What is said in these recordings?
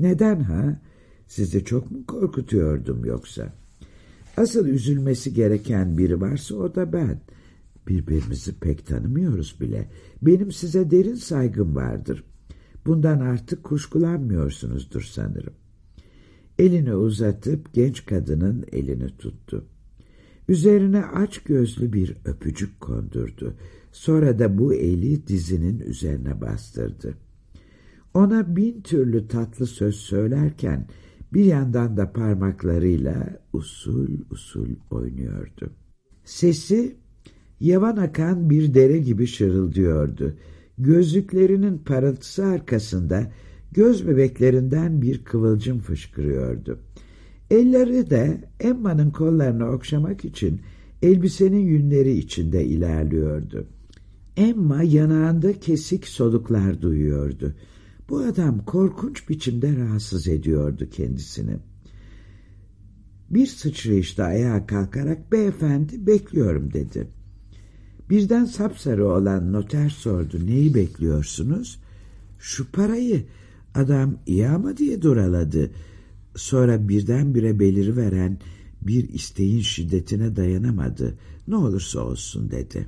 Neden ha? Sizi çok mu korkutuyordum yoksa? Asıl üzülmesi gereken biri varsa o da ben. Birbirimizi pek tanımıyoruz bile. Benim size derin saygım vardır. Bundan artık kuşkulanmıyorsunuzdur sanırım. Elini uzatıp genç kadının elini tuttu. Üzerine aç gözlü bir öpücük kondurdu. Sonra da bu eli dizinin üzerine bastırdı. Ona bin türlü tatlı söz söylerken bir yandan da parmaklarıyla usul usul oynuyordu. Sesi yavan akan bir dere gibi şırıldıyordu. Gözlüklerinin parıltısı arkasında göz bebeklerinden bir kıvılcım fışkırıyordu. Elleri de Emma'nın kollarını okşamak için elbisenin yünleri içinde ilerliyordu. Emma yanağında kesik soluklar duyuyordu. Bu adam korkunç biçimde rahatsız ediyordu kendisini. Bir sıçrayışta ayağa kalkarak beyefendi bekliyorum dedi. Birden sapsarı olan noter sordu. Neyi bekliyorsunuz? Şu parayı. Adam iyi ama diye duraladı. Sonra birdenbire beliriveren bir isteğin şiddetine dayanamadı. Ne olursa olsun dedi.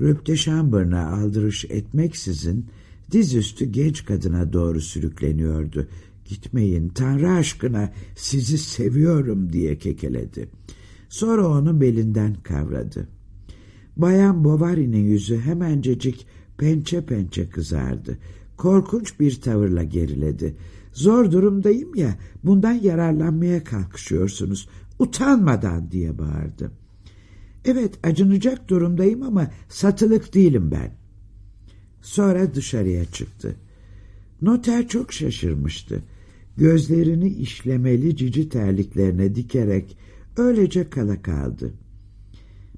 Röpteşambırına aldırış etmeksizin dizüstü genç kadına doğru sürükleniyordu. Gitmeyin Tanrı aşkına sizi seviyorum diye kekeledi. Sonra onu belinden kavradı. Bayan Bovary'nin yüzü hemencecik pençe pençe kızardı. Korkunç bir tavırla geriledi. Zor durumdayım ya bundan yararlanmaya kalkışıyorsunuz. Utanmadan diye bağırdı. Evet acınacak durumdayım ama satılık değilim ben. Sonra dışarıya çıktı. Noter çok şaşırmıştı. Gözlerini işlemeli cici terliklerine dikerek öylece kala kaldı.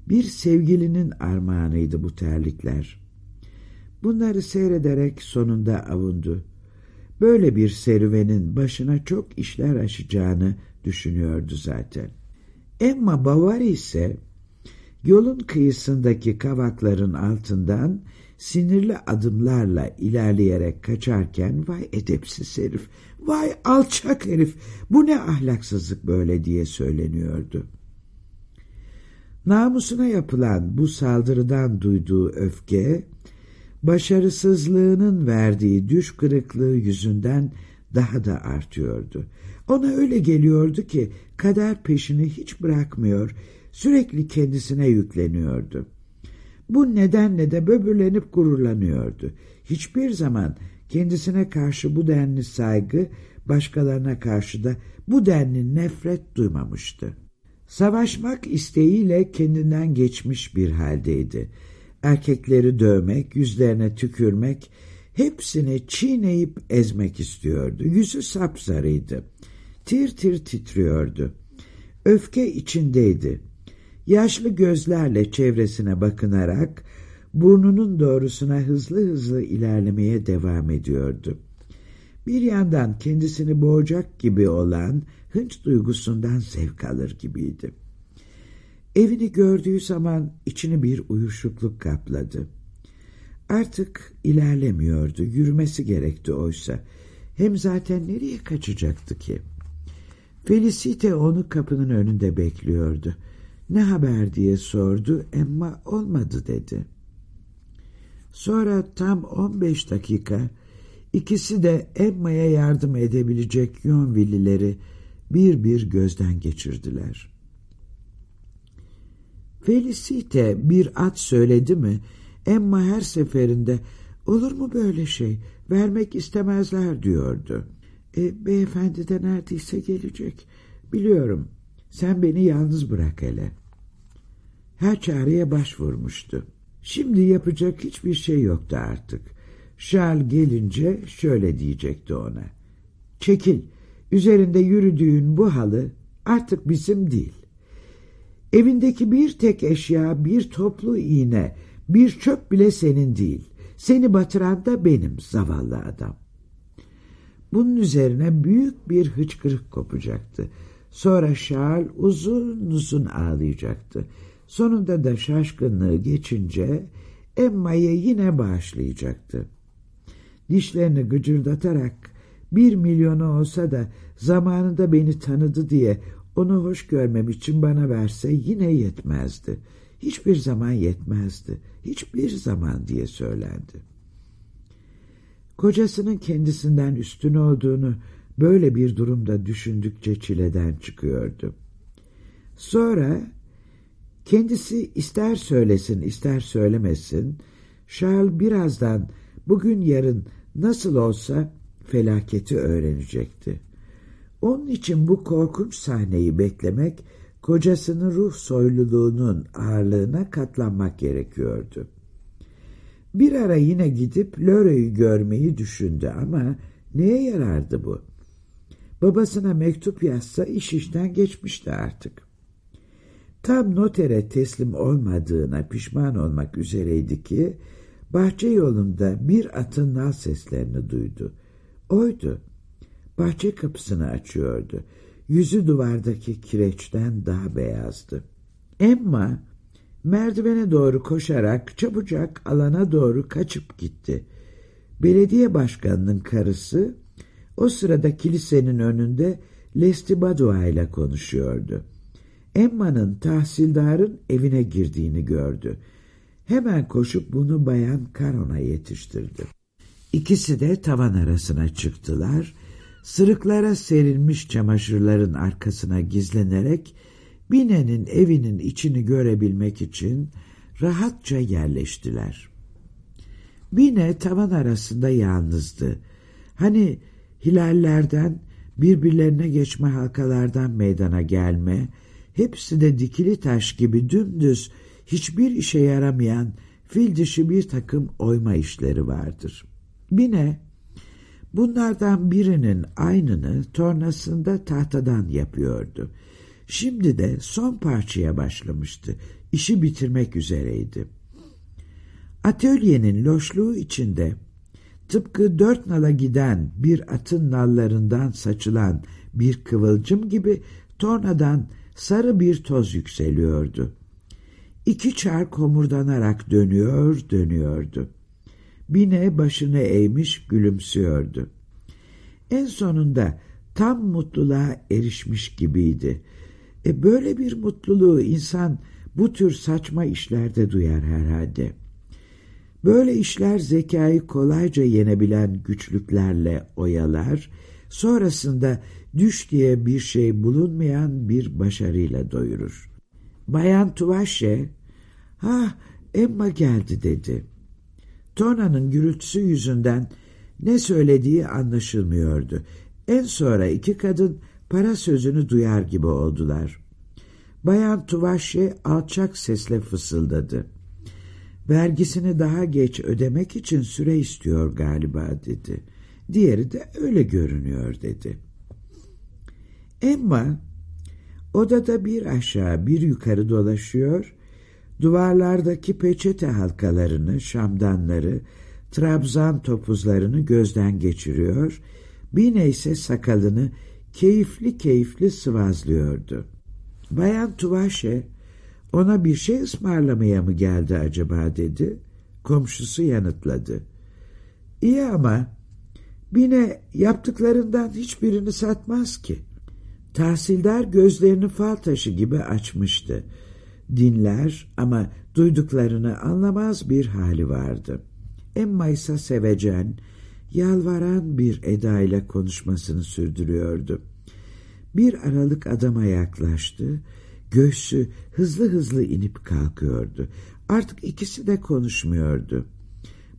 Bir sevgilinin armağanıydı bu terlikler. Bunları seyrederek sonunda avundu. Böyle bir serüvenin başına çok işler aşacağını düşünüyordu zaten. Emma Bavary ise yolun kıyısındaki kavakların altından sinirli adımlarla ilerleyerek kaçarken vay edepsiz herif, vay alçak herif bu ne ahlaksızlık böyle diye söyleniyordu. Namusuna yapılan bu saldırıdan duyduğu öfke, başarısızlığının verdiği düş kırıklığı yüzünden daha da artıyordu. Ona öyle geliyordu ki kader peşini hiç bırakmıyor, sürekli kendisine yükleniyordu. Bu nedenle de böbürlenip gururlanıyordu. Hiçbir zaman kendisine karşı bu denli saygı, başkalarına karşı da bu denli nefret duymamıştı. Savaşmak isteğiyle kendinden geçmiş bir haldeydi. Erkekleri dövmek, yüzlerine tükürmek, hepsini çiğneyip ezmek istiyordu. Yüzü sapsarıydı. Tir tir titriyordu. Öfke içindeydi. Yaşlı gözlerle çevresine bakınarak burnunun doğrusuna hızlı hızlı ilerlemeye devam ediyordu. Bir yandan kendisini boğacak gibi olan hınç duygusundan zevk alır gibiydi. Evini gördüğü zaman içini bir uyuşukluk kapladı. Artık ilerlemiyordu, yürümesi gerekti oysa. Hem zaten nereye kaçacaktı ki? Felicite onu kapının önünde bekliyordu. Ne haber diye sordu, Emma olmadı dedi. Sonra tam on beş dakika ikisi de Emma'ya yardım edebilecek Yonvillileri bir bir gözden geçirdiler. Felicite bir at söyledi mi Emma her seferinde olur mu böyle şey vermek istemezler diyordu. E, beyefendi de neredeyse gelecek biliyorum sen beni yalnız bırak hele. Her çareye başvurmuştu. Şimdi yapacak hiçbir şey yoktu artık. Charles gelince şöyle diyecekti ona. Çekil, üzerinde yürüdüğün bu halı artık bizim değil. Evindeki bir tek eşya, bir toplu iğne, bir çöp bile senin değil. Seni batıran da benim zavallı adam. Bunun üzerine büyük bir hıçkırık kopacaktı. Sonra Charles uzun uzun ağlayacaktı. Sonunda da şaşkınlığı geçince Emma'yı yine bağışlayacaktı. Dişlerini gıcırdatarak Bir milyonu olsa da zamanında beni tanıdı diye onu hoş görmem için bana verse yine yetmezdi. Hiçbir zaman yetmezdi. Hiçbir zaman diye söylendi. Kocasının kendisinden üstün olduğunu böyle bir durumda düşündükçe çileden çıkıyordu. Sonra kendisi ister söylesin ister söylemesin Charles birazdan bugün yarın nasıl olsa felaketi öğrenecekti. Onun için bu korkunç sahneyi beklemek, kocasının ruh soyluluğunun ağırlığına katlanmak gerekiyordu. Bir ara yine gidip Lore'yi görmeyi düşündü ama neye yarardı bu? Babasına mektup yazsa iş işten geçmişti artık. Tam notere teslim olmadığına pişman olmak üzereydi ki, bahçe yolunda bir atın nal seslerini duydu. Oydu. Bahçe kapısını açıyordu. Yüzü duvardaki kireçten daha beyazdı. Emma merdivene doğru koşarak çabucak alana doğru kaçıp gitti. Belediye başkanının karısı o sırada kilisenin önünde Lestibadua ile konuşuyordu. Emma'nın tahsildarın evine girdiğini gördü. Hemen koşup bunu bayan Karon'a yetiştirdi. İkisi de tavan arasına çıktılar. Sırıklara serilmiş çamaşırların arkasına gizlenerek Bine'nin evinin içini görebilmek için rahatça yerleştiler. Bine tavan arasında yalnızdı. Hani hilallerden, birbirlerine geçme halkalardan meydana gelme, hepsi de dikili taş gibi dümdüz, hiçbir işe yaramayan fil dişi bir takım oyma işleri vardır. Bine, bunlardan birinin aynını tornasında tahtadan yapıyordu. Şimdi de son parçaya başlamıştı. İşi bitirmek üzereydi. Atölyenin loşluğu içinde tıpkı dört nala giden bir atın nallarından saçılan bir kıvılcım gibi tornadan sarı bir toz yükseliyordu. İki çark homurdanarak dönüyor, dönüyordu. Bine başını eğmiş gülümsüyordu. En sonunda tam mutluluğa erişmiş gibiydi. E böyle bir mutluluğu insan bu tür saçma işlerde duyar herhalde. Böyle işler zekayı kolayca yenebilen güçlüklerle oyalar, sonrasında düş diye bir şey bulunmayan bir başarıyla doyurur. Bayan Tuvaşe, ha Emma geldi dedi. Tona'nın gürültüsü yüzünden ne söylediği anlaşılmıyordu. En sonra iki kadın para sözünü duyar gibi oldular. Bayan Tuvaşe alçak sesle fısıldadı. Vergisini daha geç ödemek için süre istiyor galiba dedi. Diğeri de öyle görünüyor dedi. Emma odada bir aşağı bir yukarı dolaşıyor, duvarlardaki peçete halkalarını, şamdanları, trabzan topuzlarını gözden geçiriyor, bir neyse sakalını keyifli keyifli sıvazlıyordu. Bayan Tuvaşe ona bir şey ısmarlamaya mı geldi acaba dedi. Komşusu yanıtladı. İyi ama Bine yaptıklarından hiçbirini satmaz ki. Tahsildar gözlerini fal taşı gibi açmıştı. Dinler ama duyduklarını anlamaz bir hali vardı. Emma ise sevecen, yalvaran bir edayla konuşmasını sürdürüyordu. Bir aralık adama yaklaştı, göğsü hızlı hızlı inip kalkıyordu. Artık ikisi de konuşmuyordu.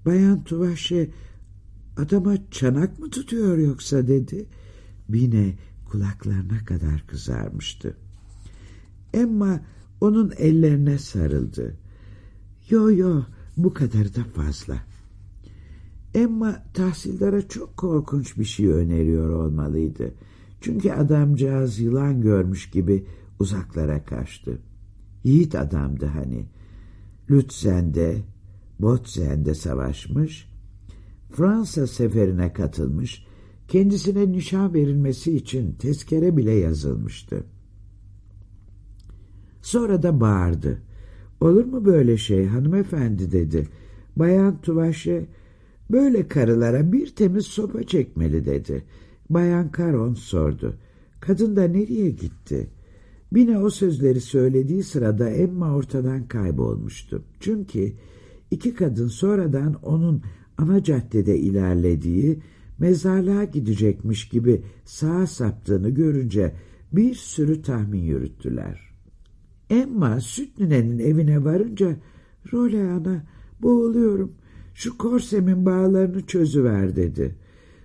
Bayan Tuvaşe adama çanak mı tutuyor yoksa dedi. Bine kulaklarına kadar kızarmıştı. Emma onun ellerine sarıldı. Yo yo bu kadar da fazla. Emma tahsildara çok korkunç bir şey öneriyor olmalıydı. Çünkü adamcağız yılan görmüş gibi uzaklara kaçtı. Yiğit adamdı hani. Lützen'de, Botzen'de savaşmış, Fransa seferine katılmış, kendisine nişan verilmesi için tezkere bile yazılmıştı. Sonra da bağırdı. Olur mu böyle şey hanımefendi dedi. Bayan Tuvaşe Böyle karılara bir temiz sopa çekmeli dedi. Bayan Caron sordu. Kadın da nereye gitti? Bine o sözleri söylediği sırada Emma ortadan kaybolmuştu. Çünkü iki kadın sonradan onun ana caddede ilerlediği, mezarlığa gidecekmiş gibi sağa saptığını görünce bir sürü tahmin yürüttüler. Emma süt ninenin evine varınca Role ana boğuluyorum şu korsemin bağlarını çözüver dedi.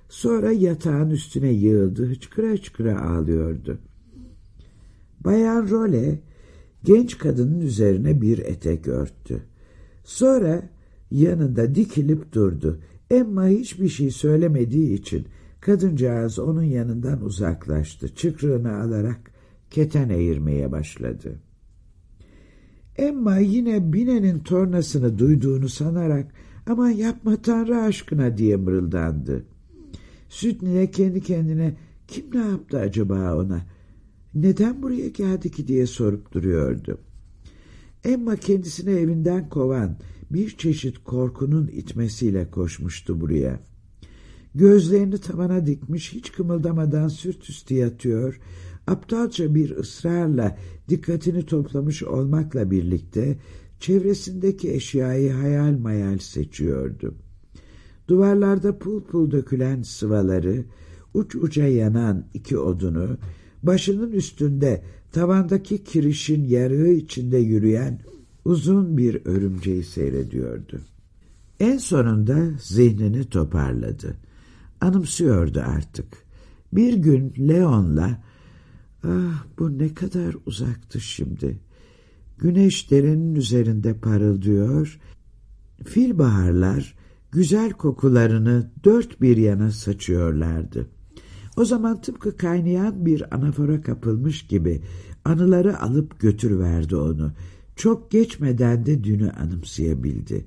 Sonra yatağın üstüne yığıldı hıçkıra hıçkıra ağlıyordu. Bayan Role genç kadının üzerine bir etek örttü. Sonra yanında dikilip durdu. Emma hiçbir şey söylemediği için kadıncağız onun yanından uzaklaştı. Çıkrığını alarak keten eğirmeye başladı. Emma yine Bine'nin tornasını duyduğunu sanarak ama yapma Tanrı aşkına diye mırıldandı. Sütnine kendi kendine kim ne yaptı acaba ona? Neden buraya geldi ki diye sorup duruyordu. Emma kendisini evinden kovan bir çeşit korkunun itmesiyle koşmuştu buraya. Gözlerini tavana dikmiş hiç kımıldamadan sürt üstü yatıyor aptalca bir ısrarla dikkatini toplamış olmakla birlikte çevresindeki eşyayı hayal mayal seçiyordu. Duvarlarda pul pul dökülen sıvaları, uç uca yanan iki odunu, başının üstünde tavandaki kirişin yarığı içinde yürüyen uzun bir örümceği seyrediyordu. En sonunda zihnini toparladı. Anımsıyordu artık. Bir gün Leon'la Ah bu ne kadar uzaktı şimdi. Güneş derenin üzerinde parıldıyor. Filbaharlar güzel kokularını dört bir yana saçıyorlardı. O zaman tıpkı kaynayan bir anafora kapılmış gibi anıları alıp götürüverdi onu. Çok geçmeden de dünü anımsayabildi.